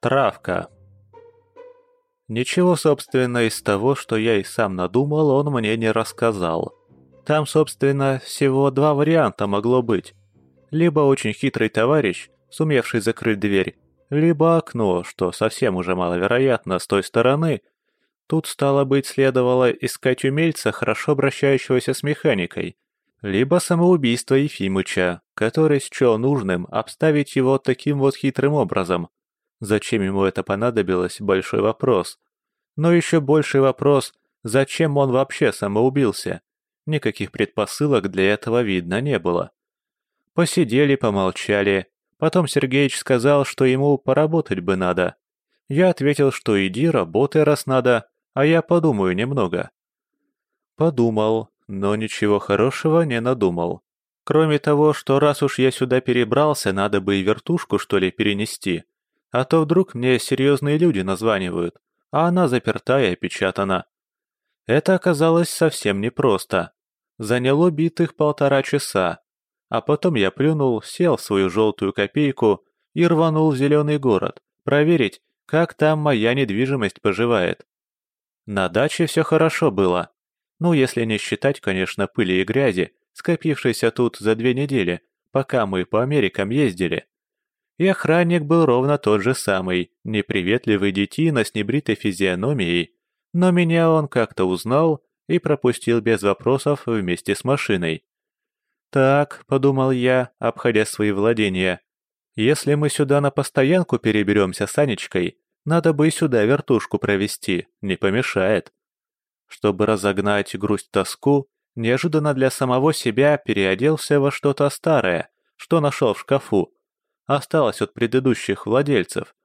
Травка. Ничего, собственно, из того, что я и сам надумал, он мне не рассказал. Там, собственно, всего два варианта могло быть. Либо очень хитрый товарищ, сумевший закрыть дверь, либо окно, что совсем уже маловероятно с той стороны. Тут, стало быть, следовало искать умельца, хорошо обращающегося с механикой, либо самоубийство Ефимыча, который счел нужным обставить его таким вот хитрым образом. Зачем ему это понадобилось – большой вопрос. Но еще больший вопрос – зачем он вообще самоубился? Никаких предпосылок для этого видно не было. Посидели, помолчали. Потом Сергеич сказал, что ему поработать бы надо. Я ответил, что иди, работай, раз надо, а я подумаю немного. Подумал, но ничего хорошего не надумал. Кроме того, что раз уж я сюда перебрался, надо бы и вертушку, что ли, перенести. А то вдруг мне серьезные люди названивают, а она заперта и опечатана. Это оказалось совсем непросто. Заняло битых полтора часа. А потом я плюнул, сел в свою желтую копейку и рванул в зеленый город, проверить, как там моя недвижимость поживает. На даче все хорошо было. Ну, если не считать, конечно, пыли и грязи, скопившейся тут за две недели, пока мы по Америкам ездили. И охранник был ровно тот же самый, неприветливый детина с небритой физиономией, но меня он как-то узнал и пропустил без вопросов вместе с машиной. «Так», — подумал я, обходя свои владения, — «если мы сюда на постоянку переберемся с Анечкой, надо бы и сюда вертушку провести, не помешает». Чтобы разогнать грусть-тоску, неожиданно для самого себя переоделся во что-то старое, что нашел в шкафу, осталось от предыдущих владельцев.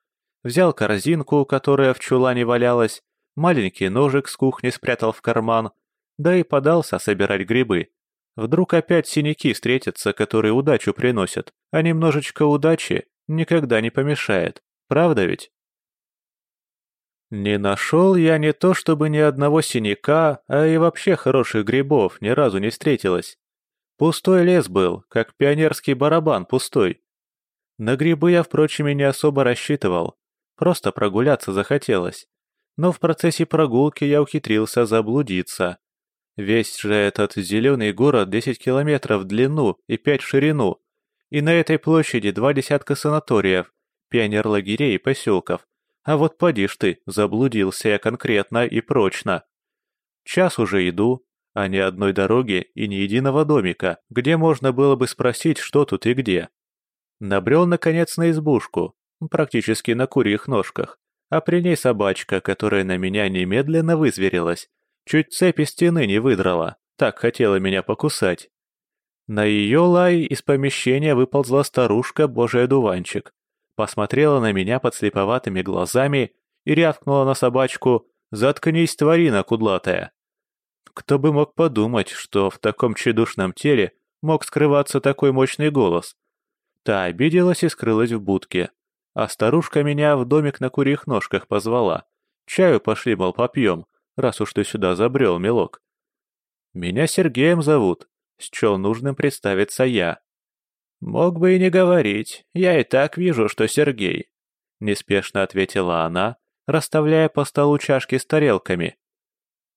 Взял корзинку, которая в чулане валялась, маленький ножик с кухни спрятал в карман, да и подался собирать грибы. Вдруг опять синяки встретятся, которые удачу приносят, а немножечко удачи никогда не помешает, правда ведь? Не нашел я не то чтобы ни одного синяка, а и вообще хороших грибов ни разу не встретилось. Пустой лес был, как пионерский барабан пустой. На грибы я, впрочем, и не особо рассчитывал. Просто прогуляться захотелось. Но в процессе прогулки я ухитрился заблудиться. Весь же этот зеленый город 10 километров в длину и 5 в ширину. И на этой площади два десятка санаториев, пионерлагерей и поселков. А вот поди ж ты, заблудился я конкретно и прочно. Час уже иду, а ни одной дороги и ни единого домика, где можно было бы спросить, что тут и где. Набрел, наконец, на избушку, практически на курьих ножках, а при ней собачка, которая на меня немедленно вызверилась, чуть цепи стены не выдрала, так хотела меня покусать. На ее лай из помещения выползла старушка Божий одуванчик, посмотрела на меня подслеповатыми глазами и рявкнула на собачку «Заткнись, тварина кудлатая!». Кто бы мог подумать, что в таком тщедушном теле мог скрываться такой мощный голос. Та обиделась и скрылась в будке. А старушка меня в домик на курьих ножках позвала. Чаю пошли, мол, попьем, раз уж ты сюда забрел, милок. Меня Сергеем зовут. Счел нужным представиться я. Мог бы и не говорить, я и так вижу, что Сергей. Неспешно ответила она, расставляя по столу чашки с тарелками.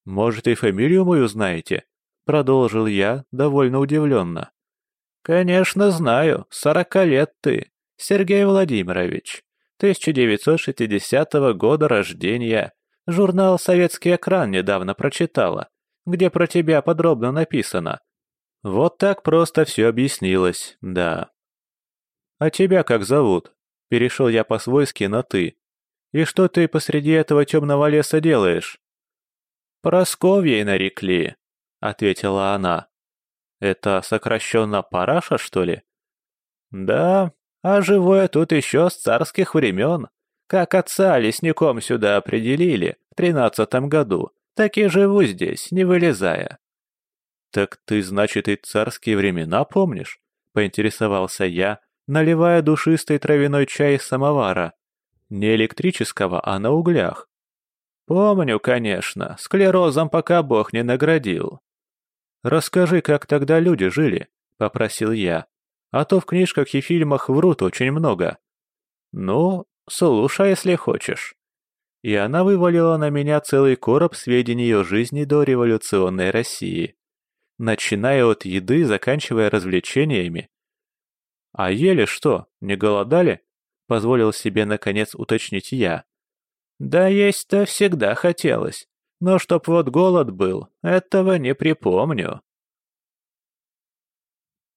«Может, и фамилию мою знаете?» Продолжил я, довольно удивленно. «Конечно знаю, сорока лет ты, Сергей Владимирович. 1960 года рождения. Журнал «Советский экран» недавно прочитала, где про тебя подробно написано. Вот так просто все объяснилось, да. А тебя как зовут? Перешел я по-свойски на «ты». И что ты посреди этого темного леса делаешь? Просковьей нарекли, ответила она. Это сокращенно параша, что ли? Да, а живое тут еще с царских времен. Как отца лесником сюда определили в тринадцатом году, так и живу здесь, не вылезая. Так ты, значит, и царские времена помнишь? Поинтересовался я, наливая душистый травяной чай из самовара. Не электрического, а на углях. Помню, конечно, склерозом пока бог не наградил. «Расскажи, как тогда люди жили», — попросил я. «А то в книжках и фильмах врут очень много». «Ну, слушай, если хочешь». И она вывалила на меня целый короб сведений о жизни до революционной России. Начиная от еды, заканчивая развлечениями. «А ели что, не голодали?» — позволил себе наконец уточнить я. «Да есть-то всегда хотелось, но чтоб вот голод был, этого не припомню».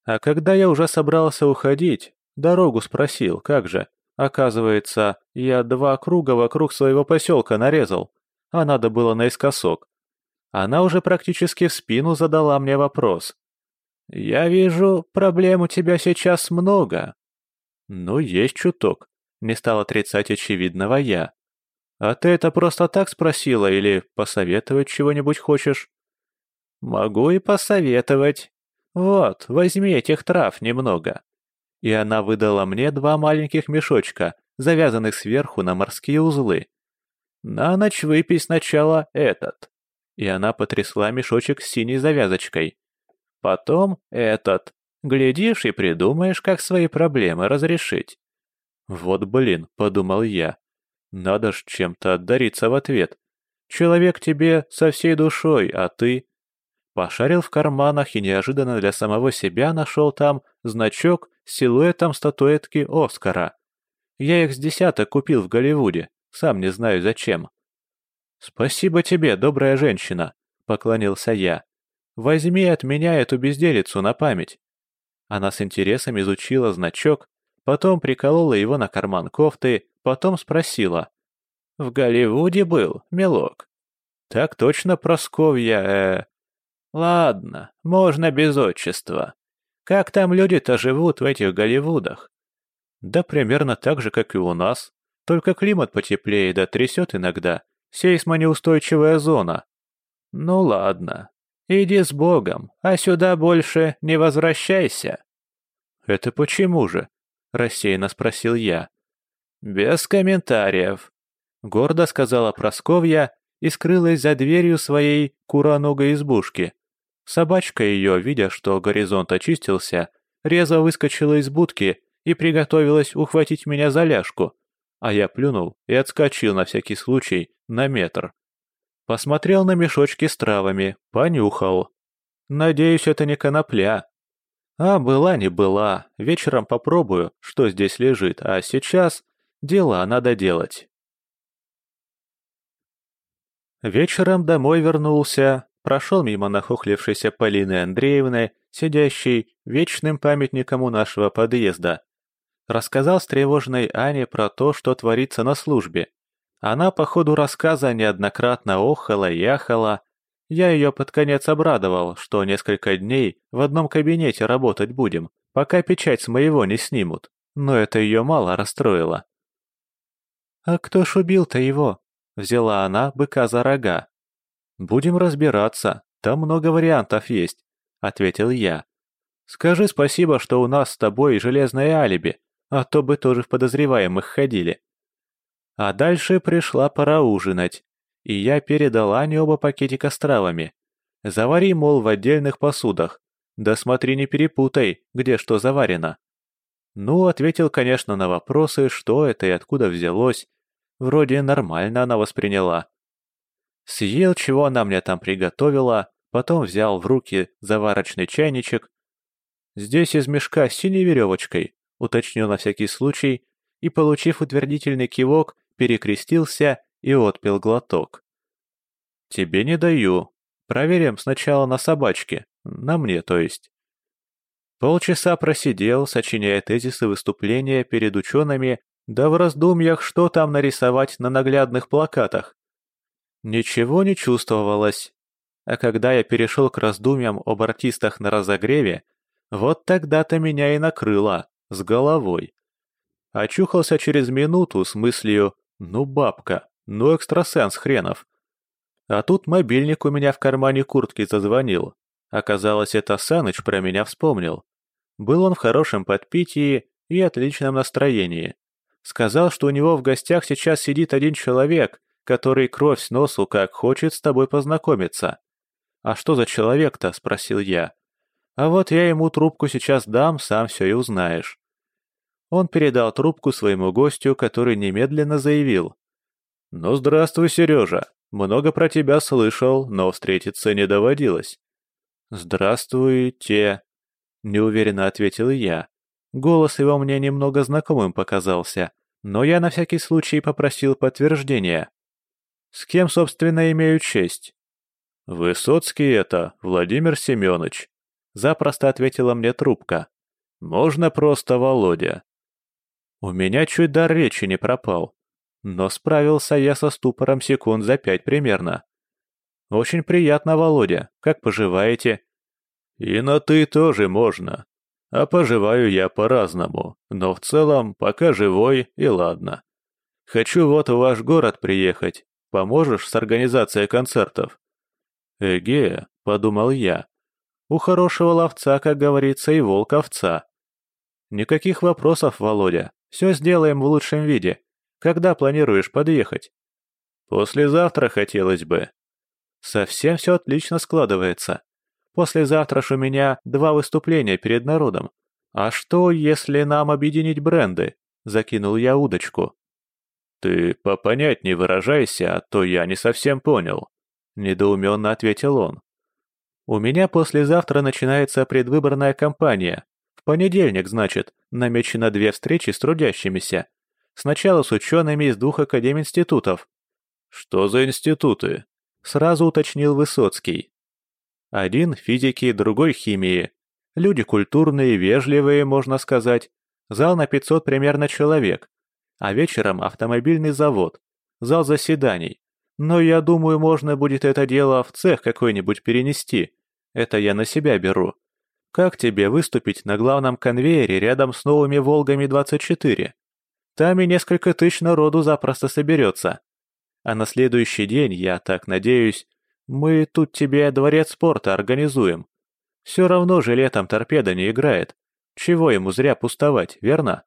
А когда я уже собрался уходить, дорогу спросил, как же. Оказывается, я два круга вокруг своего поселка нарезал, а надо было наискосок. Она уже практически в спину задала мне вопрос. «Я вижу, проблем у тебя сейчас много». «Ну, есть чуток», — не стал отрицать очевидного я. «А ты это просто так спросила или посоветовать чего-нибудь хочешь?» «Могу и посоветовать. Вот, возьми этих трав немного». И она выдала мне два маленьких мешочка, завязанных сверху на морские узлы. «На ночь выпей сначала этот». И она потрясла мешочек с синей завязочкой. Потом этот. Глядишь и придумаешь, как свои проблемы разрешить. Вот блин, подумал я. Надо ж чем-то отдариться в ответ. Человек тебе со всей душой, а ты... Пошарил в карманах и неожиданно для самого себя нашел там значок с силуэтом статуэтки Оскара. Я их с десяток купил в Голливуде, сам не знаю зачем. «Спасибо тебе, добрая женщина», — поклонился я. «Возьми от меня эту безделицу на память». Она с интересом изучила значок, потом приколола его на карман кофты, потом спросила. «В Голливуде был, милок?» «Так точно, Просковья, э...» «Ладно, можно без отчества. Как там люди-то живут в этих Голливудах?» «Да примерно так же, как и у нас. Только климат потеплее да трясет иногда. Сейсмонеустойчивая зона». «Ну ладно. Иди с Богом, а сюда больше не возвращайся». «Это почему же?» — рассеянно спросил я. «Без комментариев», — гордо сказала Просковья и скрылась за дверью своей куроногой избушки. Собачка ее, видя, что горизонт очистился, резво выскочила из будки и приготовилась ухватить меня за ляжку, а я плюнул и отскочил на всякий случай на метр. Посмотрел на мешочки с травами, понюхал. Надеюсь, это не конопля. А была не была, вечером попробую, что здесь лежит, а сейчас дела надо делать. Вечером домой вернулся, прошел мимо нахохлившейся Полины Андреевны, сидящей вечным памятником у нашего подъезда. Рассказал с тревожной Ане про то, что творится на службе. Она по ходу рассказа неоднократно охала и ахала. Я ее под конец обрадовал, что несколько дней в одном кабинете работать будем, пока печать с моего не снимут. Но это ее мало расстроило. «А кто ж убил-то его?» — взяла она быка за рога. «Будем разбираться, там много вариантов есть», — ответил я. «Скажи спасибо, что у нас с тобой железное алиби, а то бы тоже в подозреваемых ходили». А дальше пришла пора ужинать, и я передал Ане оба пакетика с травами. Завари, мол, в отдельных посудах. Да смотри, не перепутай, где что заварено. Ну, ответил, конечно, на вопросы, что это и откуда взялось. Вроде нормально она восприняла. Съел, чего она мне там приготовила, потом взял в руки заварочный чайничек. Здесь из мешка с синей веревочкой, уточнил на всякий случай, и, получив утвердительный кивок, перекрестился и отпил глоток. «Тебе не даю. Проверим сначала на собачке. На мне, то есть». Полчаса просидел, сочиняя тезисы выступления перед учеными, да в раздумьях, что там нарисовать на наглядных плакатах. Ничего не чувствовалось. А когда я перешел к раздумьям об артистах на разогреве, вот тогда-то меня и накрыло, с головой. Очухался через минуту с мыслью «ну бабка, ну экстрасенс хренов». А тут мобильник у меня в кармане куртки зазвонил. Оказалось, это Саныч про меня вспомнил. Был он в хорошем подпитии и отличном настроении. Сказал, что у него в гостях сейчас сидит один человек, который кровь с носу как хочет с тобой познакомиться. «А что за человек-то?» – спросил я. «А вот я ему трубку сейчас дам, сам все и узнаешь». Он передал трубку своему гостю, который немедленно заявил. «Ну, здравствуй, Сережа. Много про тебя слышал, но встретиться не доводилось». «Здравствуйте», — неуверенно ответил я. Голос его мне немного знакомым показался, но я на всякий случай попросил подтверждения. «С кем, собственно, имею честь?» «Высоцкий это, Владимир Семенович», — запросто ответила мне трубка. «Можно просто Володя». У меня чуть дар речи не пропал, но справился я со ступором секунд за пять примерно. «Очень приятно, Володя. Как поживаете?» «И на «ты» тоже можно. А поживаю я по-разному, но в целом пока живой и ладно. Хочу вот в ваш город приехать. Поможешь с организацией концертов?» «Эге», — подумал я. «У хорошего ловца, как говорится, и волк овца». «Никаких вопросов, Володя. Все сделаем в лучшем виде. Когда планируешь подъехать?» «Послезавтра хотелось бы». «Совсем все отлично складывается. Послезавтра ж у меня два выступления перед народом. А что, если нам объединить бренды?» Закинул я удочку. «Ты попонятней выражайся, а то я не совсем понял», — недоуменно ответил он. «У меня послезавтра начинается предвыборная кампания. В понедельник, значит, намечено две встречи с трудящимися. Сначала с учеными из двух академинститутов». «Что за институты?» — сразу уточнил Высоцкий. Один физики, другой химии. Люди культурные, вежливые, можно сказать. Зал на 500 примерно человек. А вечером автомобильный завод. Зал заседаний. Но я думаю, можно будет это дело в цех какой-нибудь перенести. Это я на себя беру. Как тебе выступить на главном конвейере рядом с новыми «Волгами-24»? Там и несколько тысяч народу запросто соберется. А на следующий день, я так надеюсь, мы тут тебе дворец спорта организуем. Все равно же летом торпеда не играет. Чего ему зря пустовать, верно?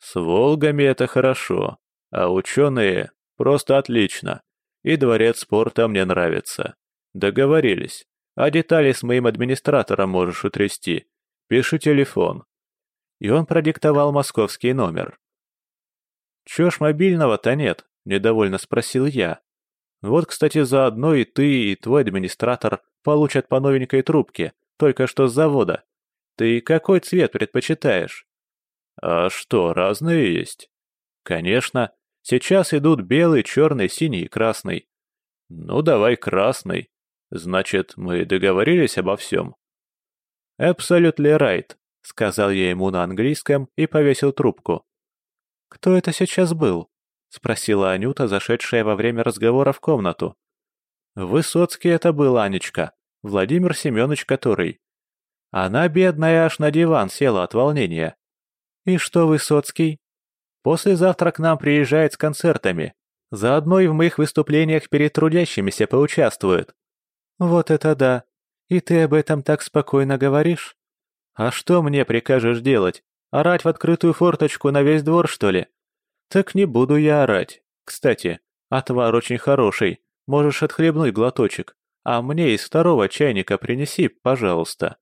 С Волгами это хорошо, а ученые просто отлично. И дворец спорта мне нравится. Договорились. А детали с моим администратором можешь утрясти. Пиши телефон. И он продиктовал московский номер. «Чё ж мобильного-то нет?» – недовольно спросил я. Вот, кстати, заодно и ты, и твой администратор получат по новенькой трубке, только что с завода. Ты какой цвет предпочитаешь? А что, разные есть? Конечно. Сейчас идут белый, черный, синий и красный. Ну, давай красный. Значит, мы договорились обо всем? Absolutely right, сказал я ему на английском и повесил трубку. Кто это сейчас был? — спросила Анюта, зашедшая во время разговора в комнату. «Высоцкий это был, Анечка. Владимир Семенович который». Она, бедная, аж на диван села от волнения. «И что, Высоцкий?» «Послезавтра к нам приезжает с концертами. Заодно и в моих выступлениях перед трудящимися поучаствует». «Вот это да! И ты об этом так спокойно говоришь?» «А что мне прикажешь делать? Орать в открытую форточку на весь двор, что ли?» «Так не буду я орать. Кстати, отвар очень хороший. Можешь отхлебнуть глоточек. А мне из второго чайника принеси, пожалуйста».